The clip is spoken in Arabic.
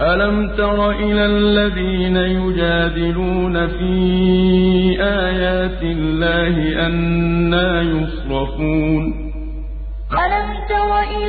أَلَمْ تَرَ إِلَى الَّذِينَ يُجَادِلُونَ فِي آيَاتِ اللَّهِ أنا يُصْرَفُونَ؟ أَلَمْ تَرَ إِلَى